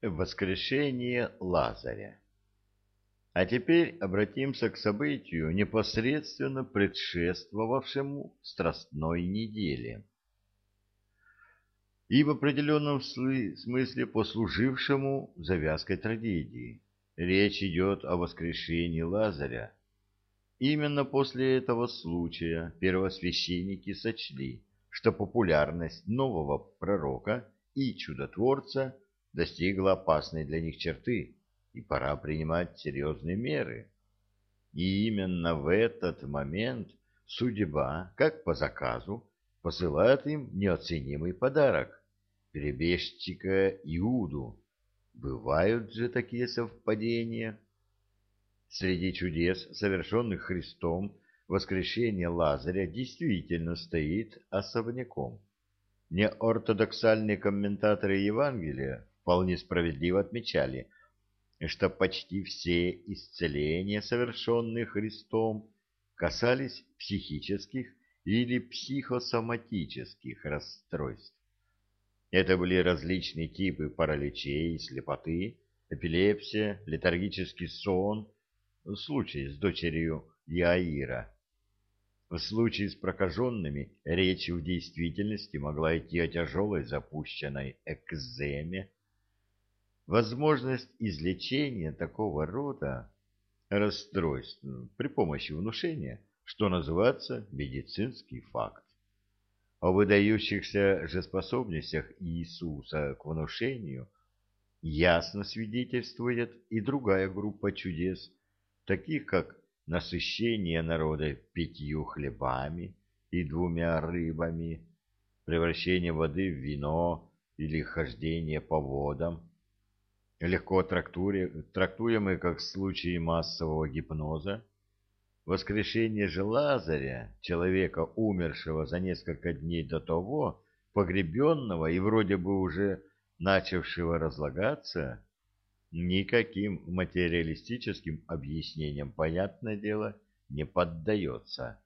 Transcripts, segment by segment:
Воскрешение Лазаря А теперь обратимся к событию, непосредственно предшествовавшему Страстной неделе, и в определенном смысле послужившему завязкой трагедии. Речь идет о воскрешении Лазаря. Именно после этого случая первосвященники сочли, что популярность нового пророка и чудотворца – достигла опасной для них черты, и пора принимать серьезные меры. И именно в этот момент судьба, как по заказу, посылает им неоценимый подарок — перебежчика Иуду. Бывают же такие совпадения. Среди чудес, совершенных Христом, воскрешение Лазаря действительно стоит особняком. Неортодоксальные комментаторы Евангелия вполне справедливо отмечали, что почти все исцеления, совершенные Христом, касались психических или психосоматических расстройств. Это были различные типы параличей, слепоты, эпилепсия, летаргический сон, случай с дочерью Яира. В случае с прокаженными речь в действительности могла идти о тяжелой запущенной экземе, Возможность излечения такого рода расстройств при помощи внушения, что называется медицинский факт. О выдающихся же способностях Иисуса к внушению ясно свидетельствует и другая группа чудес, таких как насыщение народа пятью хлебами и двумя рыбами, превращение воды в вино или хождение по водам, легко трактуемые как случаи массового гипноза, воскрешение же Лазаря, человека, умершего за несколько дней до того, погребенного и вроде бы уже начавшего разлагаться, никаким материалистическим объяснениям, понятное дело, не поддается.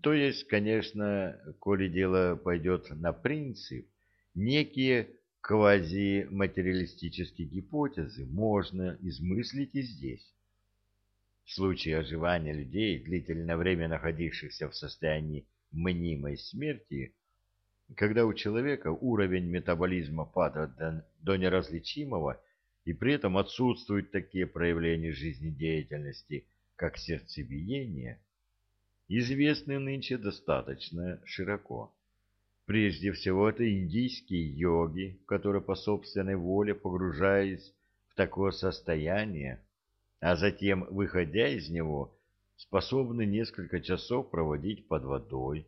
То есть, конечно, коли дело пойдет на принцип, некие квазиматериалистические гипотезы можно измыслить и здесь. В случае оживания людей, длительное время находившихся в состоянии мнимой смерти, когда у человека уровень метаболизма падает до, до неразличимого, и при этом отсутствуют такие проявления жизнедеятельности, как сердцебиение, известны нынче достаточно широко. Прежде всего, это индийские йоги, которые по собственной воле погружаясь в такое состояние, а затем, выходя из него, способны несколько часов проводить под водой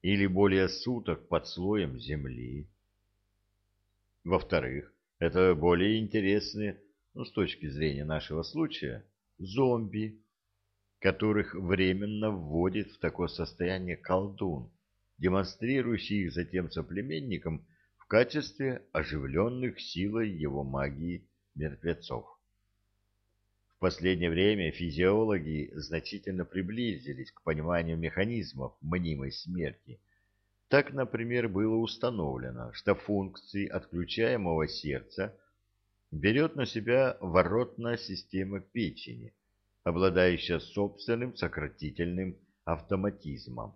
или более суток под слоем земли. Во-вторых, это более интересные, ну, с точки зрения нашего случая, зомби, которых временно вводит в такое состояние колдун демонстрирующий их затем соплеменникам в качестве оживленных силой его магии мертвецов. В последнее время физиологи значительно приблизились к пониманию механизмов мнимой смерти. Так, например, было установлено, что функции отключаемого сердца берет на себя воротная система печени, обладающая собственным сократительным автоматизмом.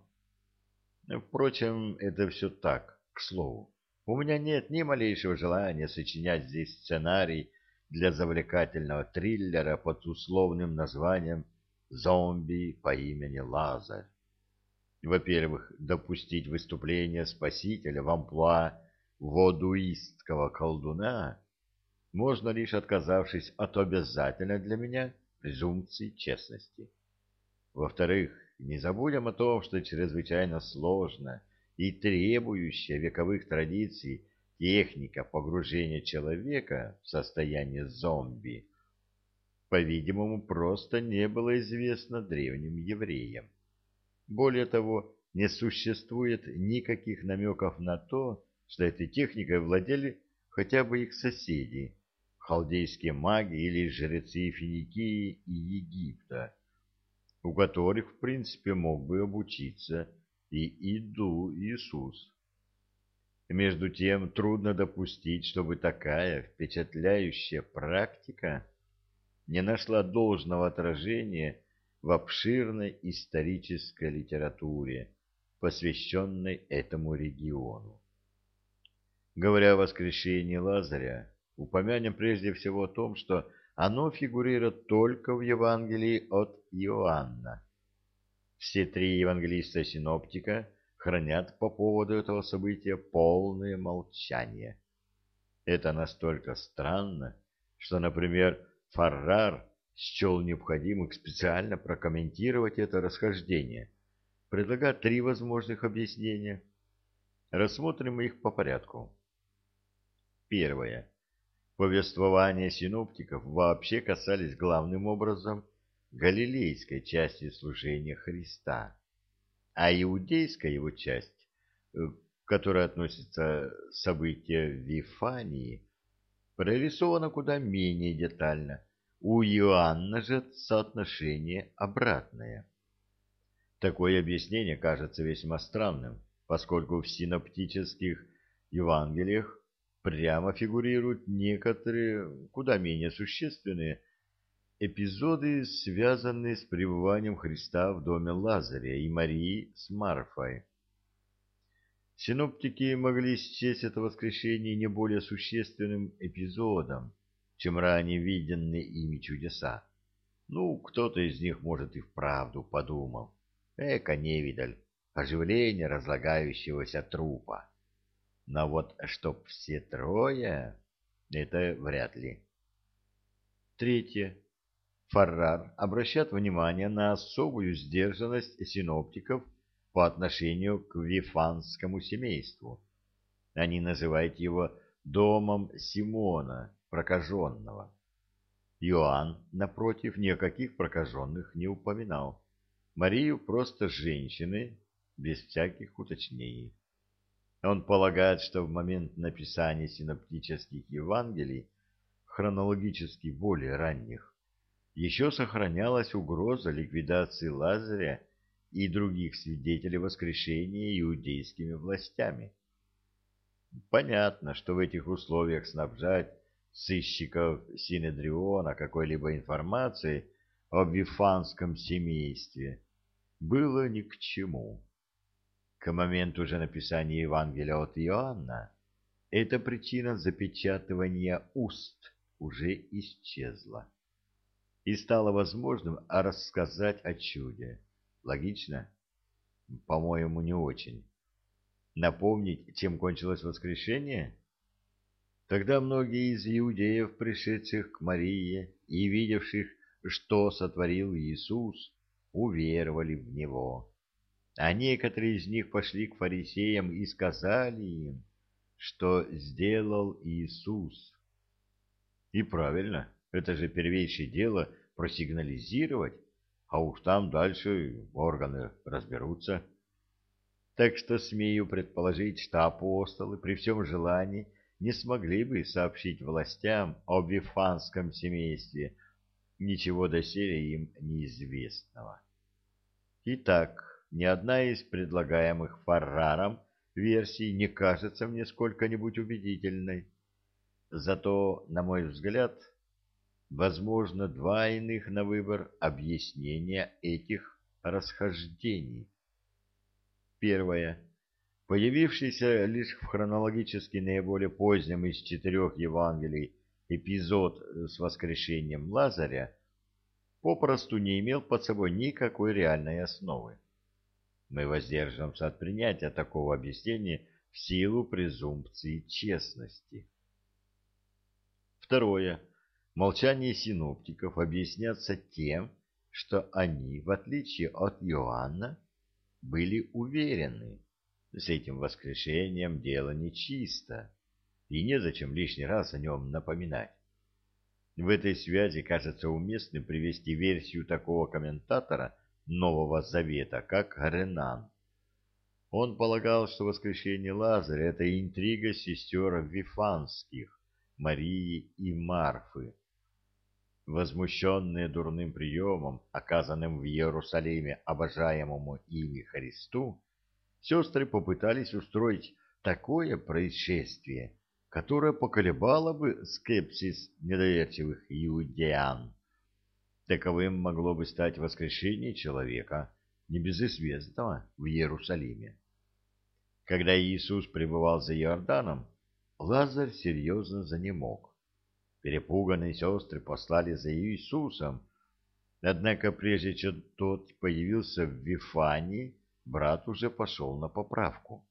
Впрочем, это все так, к слову. У меня нет ни малейшего желания сочинять здесь сценарий для завлекательного триллера под условным названием «Зомби по имени Лазарь». Во-первых, допустить выступление спасителя в амплуа водуистского колдуна можно лишь отказавшись от обязательной для меня презумпции честности. Во-вторых, не забудем о том, что чрезвычайно сложно и требующая вековых традиций техника погружения человека в состояние зомби, по-видимому, просто не было известно древним евреям. Более того, не существует никаких намеков на то, что этой техникой владели хотя бы их соседи, халдейские маги или жрецы Финикии и Египта у которых, в принципе, мог бы обучиться и Иду Иисус. Между тем, трудно допустить, чтобы такая впечатляющая практика не нашла должного отражения в обширной исторической литературе, посвященной этому региону. Говоря о воскрешении Лазаря, упомянем прежде всего о том, что оно фигурирует только в Евангелии от Иоанна. Все три евангелиста-синоптика хранят по поводу этого события полное молчание. Это настолько странно, что, например, Фаррар счел необходимым специально прокомментировать это расхождение, предлагая три возможных объяснения. Рассмотрим их по порядку. Первое. Повествования синоптиков вообще касались главным образом галилейской части служения Христа, а иудейская его часть, э, к которой относятся события Вифании, прорисована куда менее детально. У Иоанна же соотношение обратное. Такое объяснение кажется весьма странным, поскольку в синоптических Евангелиях прямо фигурируют некоторые, куда менее существенные, эпизоды, связанные с пребыванием Христа в доме Лазаря и Марии с Марфой. Синоптики могли счесть это воскрешение не более существенным эпизодом, чем ранее виденные ими чудеса. Ну, кто-то из них, может, и вправду подумал. Эка невидаль, оживление разлагающегося трупа. Но вот чтоб все трое, это вряд ли. Третье. Фаррар обращает внимание на особую сдержанность синоптиков по отношению к вифанскому семейству. Они называют его домом Симона, прокаженного. Иоанн, напротив, никаких прокаженных не упоминал. Марию просто женщины, без всяких уточнений. Он полагает, что в момент написания синоптических Евангелий, хронологически более ранних, еще сохранялась угроза ликвидации Лазаря и других свидетелей воскрешения иудейскими властями. Понятно, что в этих условиях снабжать сыщиков Синедриона какой-либо информацией о вифанском семействе было ни к чему. К моменту же написания Евангелия от Иоанна эта причина запечатывания уст уже исчезла и стало возможным рассказать о чуде. Логично? По-моему, не очень. Напомнить, чем кончилось воскрешение? Тогда многие из иудеев, пришедших к Марии и видевших, что сотворил Иисус, уверовали в Него. А некоторые из них пошли к фарисеям и сказали им, что сделал Иисус. И правильно. Это же первейшее дело просигнализировать, а уж там дальше органы разберутся. Так что смею предположить, что апостолы при всем желании не смогли бы сообщить властям о вифанском семействе ничего доселе им неизвестного. Итак, ни одна из предлагаемых Фарраром версий не кажется мне сколько-нибудь убедительной. Зато, на мой взгляд, возможно два иных на выбор объяснения этих расхождений. Первое. Появившийся лишь в хронологически наиболее позднем из четырех Евангелий эпизод с воскрешением Лазаря попросту не имел под собой никакой реальной основы. Мы воздерживаемся от принятия такого объяснения в силу презумпции честности. Второе. Молчание синоптиков объясняется тем, что они, в отличие от Иоанна, были уверены, с этим воскрешением дело нечисто, и незачем лишний раз о нем напоминать. В этой связи кажется уместным привести версию такого комментатора Нового Завета, как Ренан. Он полагал, что воскрешение Лазаря – это интрига сестер Вифанских, Марии и Марфы, Возмущенные дурным приемом, оказанным в Иерусалиме обожаемому ими Христу, сестры попытались устроить такое происшествие, которое поколебало бы скепсис недоверчивых иудеян. Таковым могло бы стать воскрешение человека, небезызвестного в Иерусалиме. Когда Иисус пребывал за Иорданом, Лазарь серьезно занемог. Перепуганные сестры послали за Иисусом, однако прежде чем тот появился в Вифании, брат уже пошел на поправку.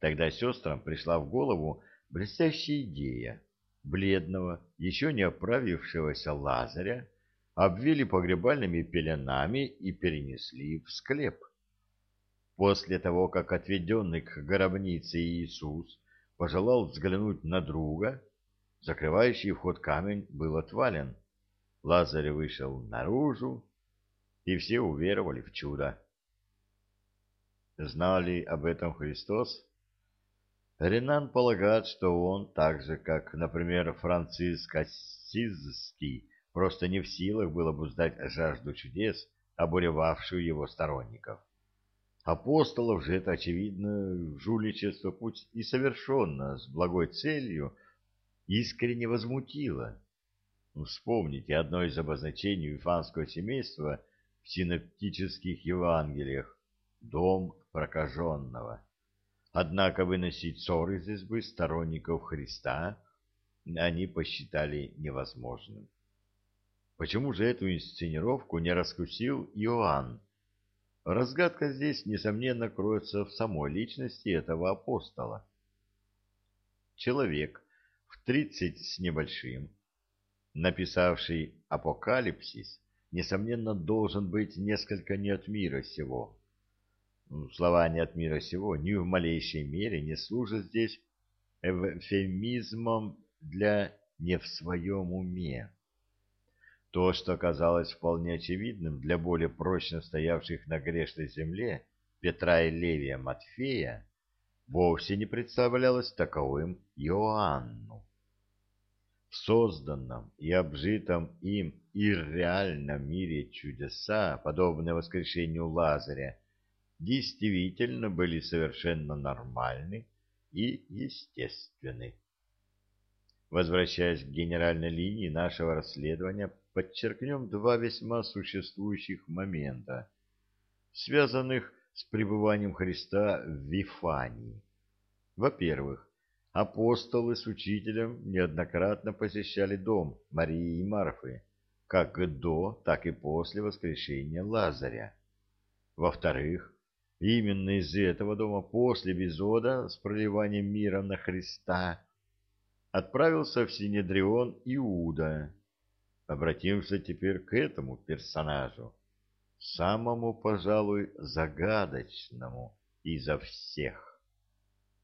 Тогда сестрам пришла в голову блестящая идея. Бледного, еще не оправившегося Лазаря обвили погребальными пеленами и перенесли в склеп. После того, как отведенный к гробнице Иисус пожелал взглянуть на друга, закрывающий вход камень был отвален. Лазарь вышел наружу, и все уверовали в чудо. Знали об этом Христос? Ренан полагает, что он, так же, как, например, Франциск Ассизский, просто не в силах был обуздать жажду чудес, обуревавшую его сторонников. Апостолов же это, очевидно, жуличество, путь и совершенно с благой целью, искренне возмутило. Вспомните одно из обозначений вифанского семейства в синоптических Евангелиях — дом прокаженного. Однако выносить ссоры из избы сторонников Христа они посчитали невозможным. Почему же эту инсценировку не раскусил Иоанн? Разгадка здесь, несомненно, кроется в самой личности этого апостола. Человек в тридцать с небольшим, написавший «Апокалипсис», несомненно, должен быть несколько не от мира сего. Слова «не от мира сего» ни в малейшей мере не служат здесь эвфемизмом для «не в своем уме». То, что казалось вполне очевидным для более прочно стоявших на грешной земле Петра и Левия Матфея, вовсе не представлялось таковым Иоанну. В созданном и обжитом им и мире чудеса, подобные воскрешению Лазаря, действительно были совершенно нормальны и естественны. Возвращаясь к генеральной линии нашего расследования, подчеркнем два весьма существующих момента, связанных с пребыванием Христа в Вифании. Во-первых, апостолы с учителем неоднократно посещали дом Марии и Марфы, как до, так и после воскрешения Лазаря. Во-вторых, именно из этого дома после эпизода с проливанием мира на Христа отправился в Синедрион Иуда, Обратимся теперь к этому персонажу, самому, пожалуй, загадочному изо всех.